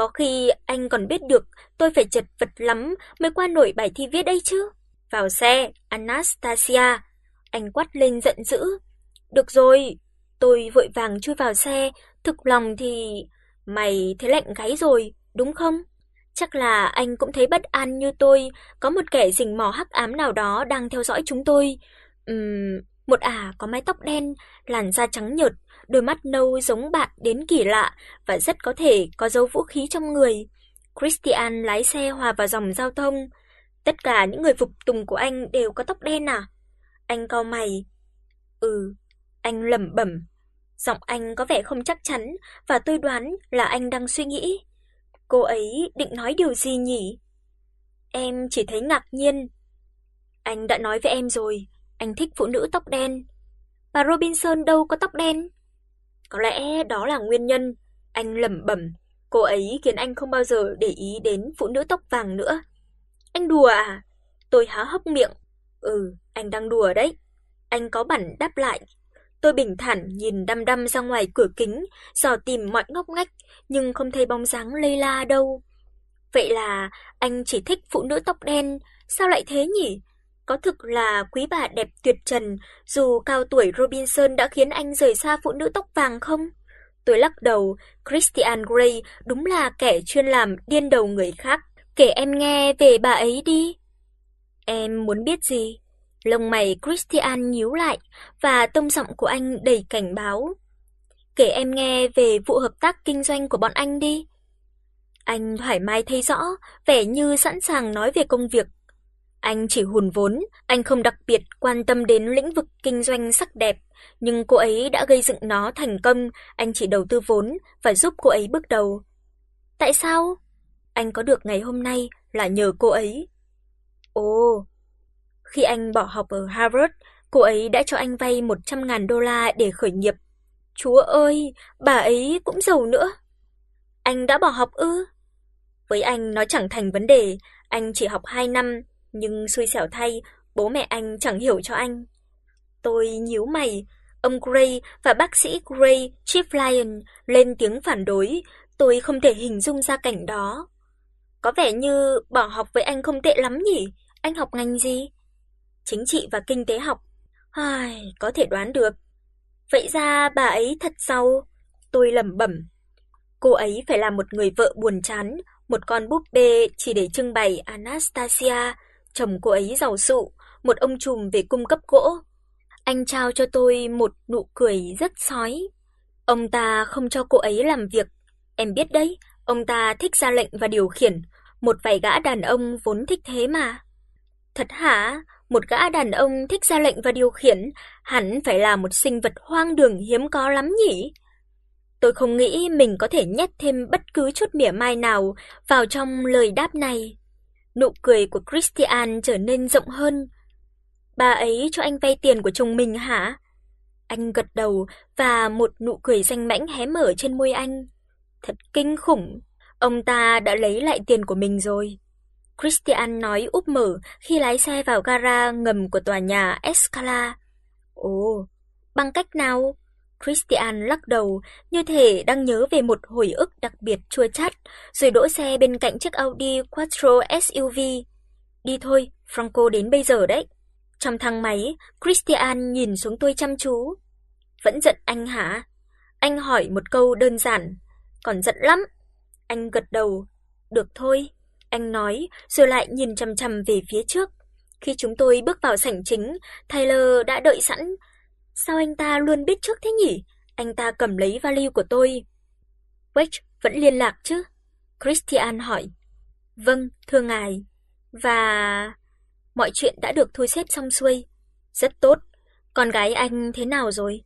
Có khi anh còn biết được tôi phải chật vật lắm mới qua nổi bài thi viết đây chứ. Vào xe, Anastasia. Anh quát lên giận dữ. Được rồi, tôi vội vàng chui vào xe, thực lòng thì mày thấy lạnh gáy rồi, đúng không? Chắc là anh cũng thấy bất an như tôi, có một kẻ rình mò hắc ám nào đó đang theo dõi chúng tôi. Ừm, một ả có mái tóc đen, làn da trắng nhợt, đôi mắt nâu giống bạn đến kỳ lạ và rất có thể có dấu vũ khí trong người. Christian lái xe hòa vào dòng giao thông. Tất cả những người phục tùng của anh đều có tóc đen à? Anh cau mày. Ừ, anh lẩm bẩm. Giọng anh có vẻ không chắc chắn và tôi đoán là anh đang suy nghĩ. Cô ấy định nói điều gì nhỉ? Em chỉ thấy ngạc nhiên. Anh đã nói với em rồi, anh thích phụ nữ tóc đen. Bà Robinson đâu có tóc đen. Có lẽ đó là nguyên nhân, anh lẩm bẩm, cô ấy khiến anh không bao giờ để ý đến phụ nữ tóc vàng nữa. Anh đùa à? Tôi há hốc miệng. Ừ, anh đang đùa đấy. Anh có bản đáp lại. Tôi bình thản nhìn đăm đăm ra ngoài cửa kính, dò tìm mọi ngóc ngách nhưng không thấy bóng dáng Leila đâu. Vậy là anh chỉ thích phụ nữ tóc đen, sao lại thế nhỉ? Có thực là quý bà đẹp tuyệt trần, dù cao tuổi Robinson đã khiến anh rời xa phụ nữ tóc vàng không? Tôi lắc đầu, Christian Grey đúng là kẻ chuyên làm điên đầu người khác. Kể em nghe về bà ấy đi. Em muốn biết gì? Lông mày Christian nhíu lại và tông giọng của anh đầy cảnh báo. Kể em nghe về vụ hợp tác kinh doanh của bọn anh đi. Anh thoải mái thấy rõ, vẻ như sẵn sàng nói về công việc anh chỉ hùn vốn, anh không đặc biệt quan tâm đến lĩnh vực kinh doanh sắc đẹp, nhưng cô ấy đã gây dựng nó thành công, anh chỉ đầu tư vốn và giúp cô ấy bước đầu. Tại sao? Anh có được ngày hôm nay là nhờ cô ấy. Ồ, khi anh bỏ học ở Harvard, cô ấy đã cho anh vay 100.000 đô la để khởi nghiệp. Chúa ơi, bà ấy cũng giàu nữa. Anh đã bỏ học ư? Với anh nó chẳng thành vấn đề, anh chỉ học 2 năm nhưng xui xẻo thay, bố mẹ anh chẳng hiểu cho anh. Tôi nhíu mày, ông Gray và bác sĩ Gray, Chief Lyon lên tiếng phản đối, tôi không thể hình dung ra cảnh đó. Có vẻ như bỏ học với anh không tệ lắm nhỉ? Anh học ngành gì? Chính trị và kinh tế học. Ai, có thể đoán được. Vậy ra bà ấy thật giàu. Tôi lẩm bẩm. Cô ấy phải là một người vợ buồn chán, một con búp bê chỉ để trưng bày Anastasia chồng cô ấy giàu sụ, một ông trùm về cung cấp gỗ. Anh trao cho tôi một nụ cười rất sói. Ông ta không cho cô ấy làm việc, em biết đấy, ông ta thích ra lệnh và điều khiển, một vài gã đàn ông vốn thích thế mà. Thật hả? Một gã đàn ông thích ra lệnh và điều khiển, hẳn phải là một sinh vật hoang đường hiếm có lắm nhỉ? Tôi không nghĩ mình có thể nhét thêm bất cứ chút mỉa mai nào vào trong lời đáp này. Nụ cười của Christian trở nên rộng hơn. Bà ấy cho anh vay tiền của chồng mình hả? Anh gật đầu và một nụ cười danh mãnh hé mở trên môi anh. Thật kinh khủng, ông ta đã lấy lại tiền của mình rồi. Christian nói úp mở khi lái xe vào gara ngầm của tòa nhà Escala. Ồ, bằng cách nào? Christian lắc đầu, như thể đang nhớ về một hồi ức đặc biệt chua chát, rồi đỗ xe bên cạnh chiếc Audi Quattro SUV. Đi thôi, Franco đến bây giờ đấy. Trong thang máy, Christian nhìn xuống tôi chăm chú. Vẫn giận anh hả? Anh hỏi một câu đơn giản. Còn giận lắm. Anh gật đầu. Được thôi, anh nói, rồi lại nhìn chằm chằm về phía trước. Khi chúng tôi bước vào sảnh chính, Tyler đã đợi sẵn, Sao anh ta luôn biết trước thế nhỉ? Anh ta cầm lấy vali của tôi. Wedge vẫn liên lạc chứ? Christian hỏi. Vâng, thưa ngài. Và mọi chuyện đã được thu xếp xong xuôi. Rất tốt. Con gái anh thế nào rồi?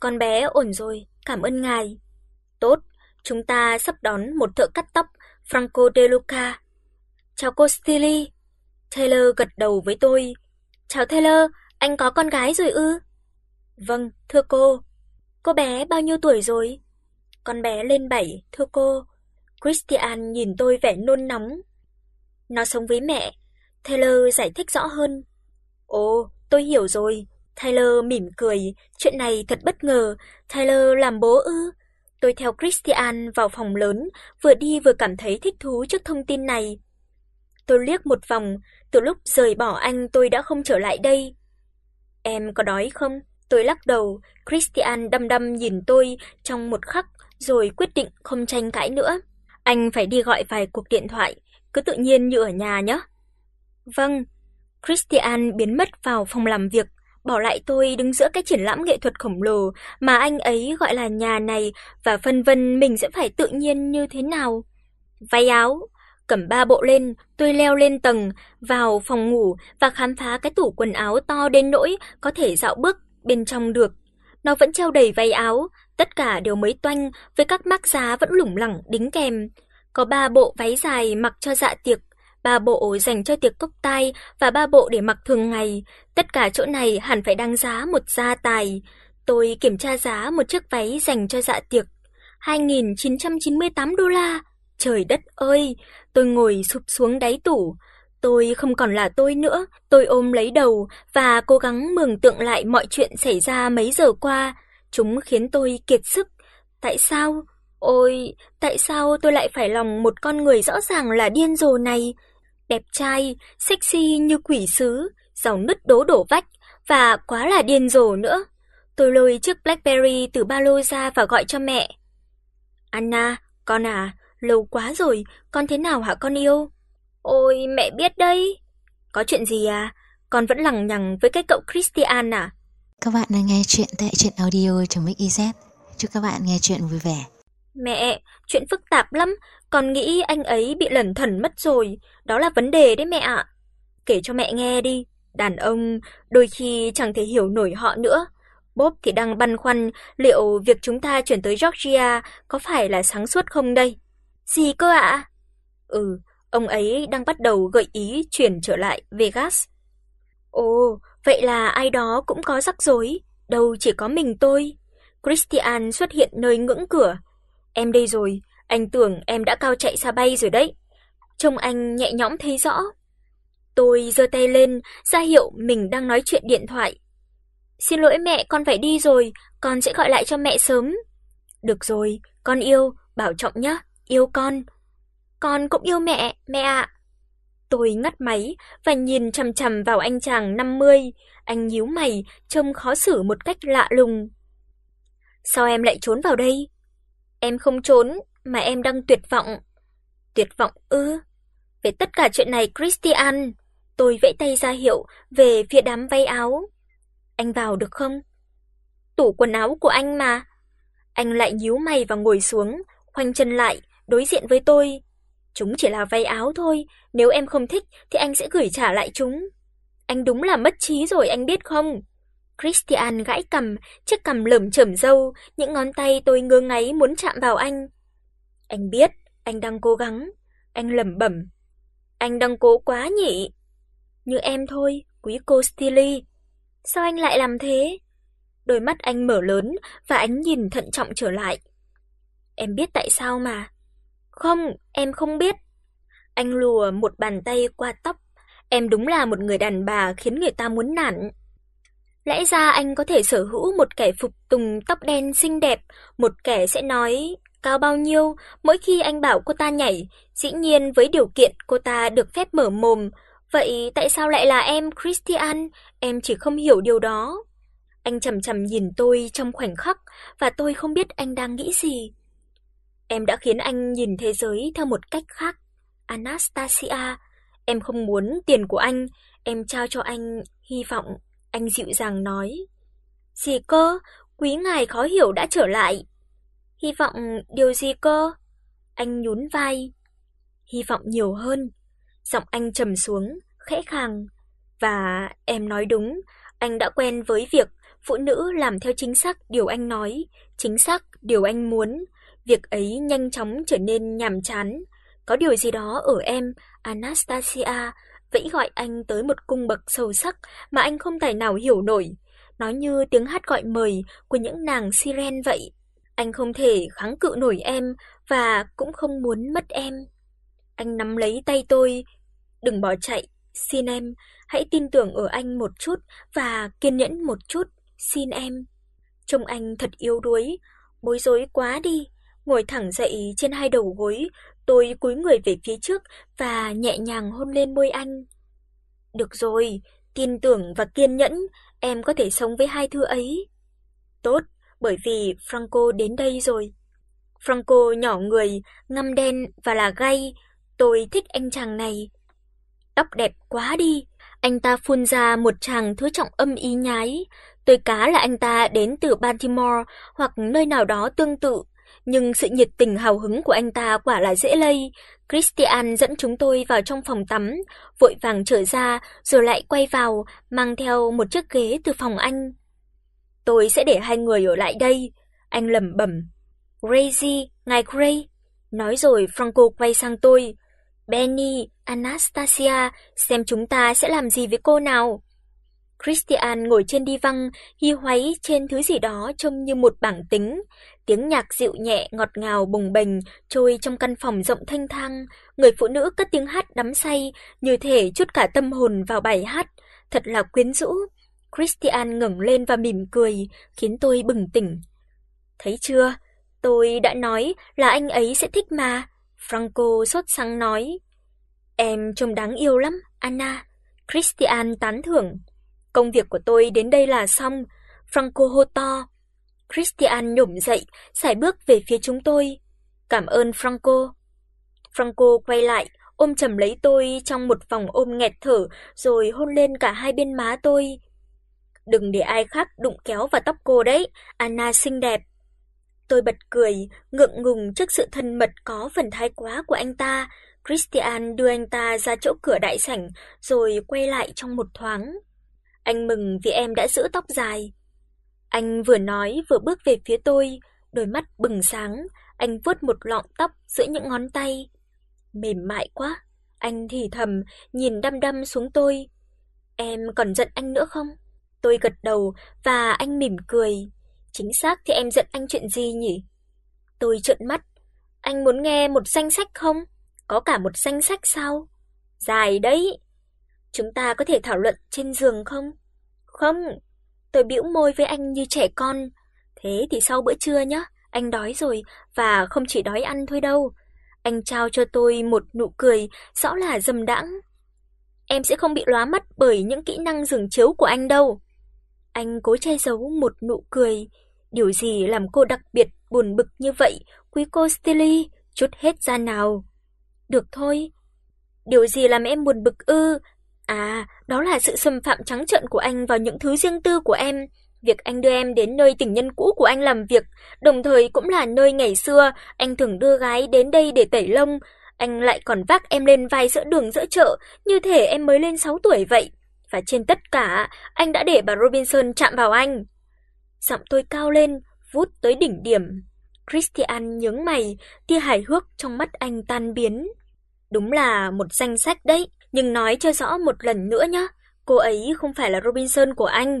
Con bé ổn rồi, cảm ơn ngài. Tốt, chúng ta sắp đón một thợ cắt tóc, Franco De Luca. Chào cô Stilly. Taylor gật đầu với tôi. Chào Taylor, anh có con gái rồi ư? Vâng, thưa cô. Cô bé bao nhiêu tuổi rồi? Con bé lên 7, thưa cô. Christian nhìn tôi vẻ nôn nóng. Nó sống với mẹ. Taylor giải thích rõ hơn. Ồ, tôi hiểu rồi. Taylor mỉm cười, chuyện này thật bất ngờ. Taylor làm bố ư? Tôi theo Christian vào phòng lớn, vừa đi vừa cảm thấy thích thú trước thông tin này. Tôi liếc một vòng, từ lúc rời bỏ anh tôi đã không trở lại đây. Em có đói không? Tôi lắc đầu, Christian đăm đăm nhìn tôi trong một khắc rồi quyết định không tranh cãi nữa. Anh phải đi gọi vài cuộc điện thoại, cứ tự nhiên như ở nhà nhé. Vâng. Christian biến mất vào phòng làm việc, bỏ lại tôi đứng giữa cái triển lãm nghệ thuật khổng lồ mà anh ấy gọi là nhà này và phân vân mình sẽ phải tự nhiên như thế nào. Váy áo, cầm ba bộ lên, tôi leo lên tầng, vào phòng ngủ và khám phá cái tủ quần áo to đến nỗi có thể dạo bước bên trong được. Nó vẫn treo đầy váy áo, tất cả đều mới toanh với các mác giá vẫn lủng lẳng đính kèm. Có ba bộ váy dài mặc cho dạ tiệc, ba bộ dành cho tiệc cốc tai và ba bộ để mặc thường ngày. Tất cả chỗ này hẳn phải đăng giá một gia tài. Tôi kiểm tra giá một chiếc váy dành cho dạ tiệc, 2998 đô la. Trời đất ơi, tôi ngồi sụp xuống đáy tủ. Tôi không còn là tôi nữa, tôi ôm lấy đầu và cố gắng mường tượng lại mọi chuyện xảy ra mấy giờ qua, chúng khiến tôi kiệt sức. Tại sao? Ôi, tại sao tôi lại phải lòng một con người rõ ràng là điên rồ này? Đẹp trai, sexy như quỷ sứ, giàu nứt đố đổ vách và quá là điên rồ nữa. Tôi lôi chiếc BlackBerry từ ba lô ra và gọi cho mẹ. "Anna, con à, lâu quá rồi, con thế nào hả con yêu?" "Ôi, mẹ biết đấy." "Có chuyện gì à? Con vẫn lằng nhằng với cái cậu Christian à?" Các bạn đang nghe chuyện tại truyện audio.mix.iz. Chúc các bạn nghe chuyện vui vẻ. Mẹ, chuyện phức tạp lắm, con nghĩ anh ấy bị lẩn thẩn mất rồi, đó là vấn đề đấy mẹ ạ. Kể cho mẹ nghe đi, đàn ông đôi khi chẳng thể hiểu nổi họ nữa. Bob thì đang băn khoăn liệu việc chúng ta chuyển tới Georgia có phải là sáng suốt không đây? Gì cơ ạ? Ừ, ông ấy đang bắt đầu gợi ý chuyển trở lại Vegas. Ồ, vậy là ai đó cũng có rắc rối, đâu chỉ có mình tôi. Christian xuất hiện nơi ngưỡng cửa. Em đây rồi, anh tưởng em đã cao chạy xa bay rồi đấy. Trông anh nhẹ nhõm thấy rõ. Tôi giơ tay lên, ra hiệu mình đang nói chuyện điện thoại. Xin lỗi mẹ, con phải đi rồi, con sẽ gọi lại cho mẹ sớm. Được rồi, con yêu, bảo trọng nhé, yêu con. Con cũng yêu mẹ, mẹ ạ. Tôi ngắt máy và nhìn chằm chằm vào anh chàng 50, anh nhíu mày, trông khó xử một cách lạ lùng. Sao em lại trốn vào đây? Em không trốn, mà em đang tuyệt vọng. Tuyệt vọng ư? Về tất cả chuyện này Christian, tôi vẫy tay ra hiệu về phía đám váy áo. Anh vào được không? Tủ quần áo của anh mà. Anh lại nhíu mày và ngồi xuống, khoanh chân lại, đối diện với tôi. Chúng chỉ là váy áo thôi, nếu em không thích thì anh sẽ gửi trả lại chúng. Anh đúng là mất trí rồi anh biết không? Christian gãi cằm, chiếc cằm lởm chởm râu, những ngón tay tôi ngơ ngáy muốn chạm vào anh. Anh biết, anh đang cố gắng, anh lẩm bẩm. Anh đang cố quá nhỉ? Như em thôi, quý cô Stilly. Sao anh lại làm thế? Đôi mắt anh mở lớn và ánh nhìn thận trọng trở lại. Em biết tại sao mà. Không, em không biết. Anh lùa một bàn tay qua tóc. Em đúng là một người đàn bà khiến người ta muốn nản. Lẽ ra anh có thể sở hữu một kẻ phục tùng tóc đen xinh đẹp, một kẻ sẽ nói cao bao nhiêu mỗi khi anh bảo cô ta nhảy, dĩ nhiên với điều kiện cô ta được phép mở mồm. Vậy tại sao lại là em Christian? Em chỉ không hiểu điều đó. Anh chằm chằm nhìn tôi trong khoảnh khắc và tôi không biết anh đang nghĩ gì. Em đã khiến anh nhìn thế giới theo một cách khác. Anastasia, em không muốn tiền của anh, em trao cho anh hy vọng, anh dịu dàng nói. Gì cơ? Quý ngài khó hiểu đã trở lại. Hy vọng điều gì cơ? Anh nhún vai. Hy vọng nhiều hơn. Giọng anh trầm xuống, khẽ khàng. Và em nói đúng, anh đã quen với việc phụ nữ làm theo chính xác điều anh nói, chính xác điều anh muốn. Việc ấy nhanh chóng trở nên nhàm chán. Có điều gì đó ở em, Anastasia, vẫy gọi anh tới một cung bậc sâu sắc mà anh không tài nào hiểu nổi. Nó như tiếng hát gọi mời của những nàng siren vậy. Anh không thể kháng cự nổi em và cũng không muốn mất em. Anh nắm lấy tay tôi, "Đừng bỏ chạy, xin em, hãy tin tưởng ở anh một chút và kiên nhẫn một chút, xin em." Trông anh thật yếu đuối, bối rối quá đi. Ngồi thẳng dậy trên hai đầu gối, tôi cúi người về phía trước và nhẹ nhàng hôn lên môi anh. Được rồi, tin tưởng và kiên nhẫn, em có thể sống với hai thứ ấy. Tốt, bởi vì Franco đến đây rồi. Franco nhỏ người, ngăm đen và là gay, tôi thích anh chàng này. Tóc đẹp quá đi, anh ta phun ra một tràng thứ trọng âm ý nhái, tôi cá là anh ta đến từ Baltimore hoặc nơi nào đó tương tự, nhưng sự nhiệt tình hào hứng của anh ta quả là dễ lây. Christian dẫn chúng tôi vào trong phòng tắm, vội vàng trở ra rồi lại quay vào, mang theo một chiếc ghế từ phòng anh. Tôi sẽ để hai người ở lại đây, anh lẩm bẩm. Crazy, ngài Gray. Nói rồi Franco quay sang tôi. Benny, Anastasia, xem chúng ta sẽ làm gì với cô nào. Christian ngồi trên đi văng, hi hoáy trên thứ gì đó trông như một bảng tính. Tiếng nhạc dịu nhẹ ngọt ngào bùng bềnh trôi trong căn phòng rộng thanh thang, người phụ nữ cất tiếng hát đắm say, như thể chút cả tâm hồn vào bài hát, thật là quyến rũ. Christian ngẩng lên và mỉm cười, khiến tôi bừng tỉnh. Thấy chưa, tôi đã nói là anh ấy sẽ thích mà. Franco sốt sắng nói. Em trông đáng yêu lắm, Anna. Christian tán thưởng. Công việc của tôi đến đây là xong, Franco hô to. Christian nhổm dậy, sải bước về phía chúng tôi. Cảm ơn Franco. Franco quay lại, ôm chầm lấy tôi trong một vòng ôm nghẹt thở, rồi hôn lên cả hai bên má tôi. Đừng để ai khác đụng kéo vào tóc cô đấy, Anna xinh đẹp. Tôi bật cười, ngượng ngùng trước sự thân mật có phần thái quá của anh ta. Christian đưa anh ta ra chỗ cửa đại sảnh rồi quay lại trong một thoáng. Anh mừng vì em đã giữ tóc dài. Anh vừa nói vừa bước về phía tôi, đôi mắt bừng sáng, anh vuốt một lọn tóc giữa những ngón tay. Mềm mại quá, anh thì thầm, nhìn đăm đăm xuống tôi. Em còn giận anh nữa không? Tôi gật đầu và anh mỉm cười. Chính xác thì em giận anh chuyện gì nhỉ? Tôi trợn mắt. Anh muốn nghe một danh sách không? Có cả một danh sách sao? Dài đấy. Chúng ta có thể thảo luận trên giường không? Không. Tôi bĩu môi với anh như trẻ con. Thế thì sau bữa trưa nhé, anh đói rồi và không chỉ đói ăn thôi đâu. Anh trao cho tôi một nụ cười rõ là dâm đãng. Em sẽ không bị lóa mắt bởi những kỹ năng giường chiếu của anh đâu. Anh cố che giấu một nụ cười. Điều gì làm cô đặc biệt buồn bực như vậy, quý cô Stilly, chút hết ra nào. Được thôi. Điều gì làm em buồn bực ư? À, đó là sự xâm phạm trắng trợn của anh vào những thứ riêng tư của em. Việc anh đưa em đến nơi tình nhân cũ của anh làm việc, đồng thời cũng là nơi ngày xưa anh thường đưa gái đến đây để tẩy lông, anh lại còn vác em lên vai giữa đường giữa chợ, như thể em mới lên 6 tuổi vậy. Và trên tất cả, anh đã để bà Robinson chạm vào anh. Giọng tôi cao lên, vút tới đỉnh điểm. Christian nhướng mày, tia hài hước trong mắt anh tan biến. Đúng là một danh sách đấy, nhưng nói cho rõ một lần nữa nhé, cô ấy không phải là Robinson của anh.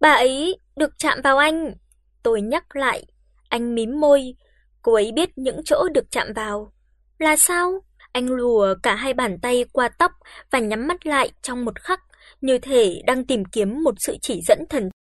Bà ấy được chạm vào anh. Tôi nhắc lại, anh mím môi, cô ấy biết những chỗ được chạm vào. Là sao? Anh lùa cả hai bàn tay qua tóc và nhắm mắt lại trong một khắc, như thể đang tìm kiếm một sự chỉ dẫn thần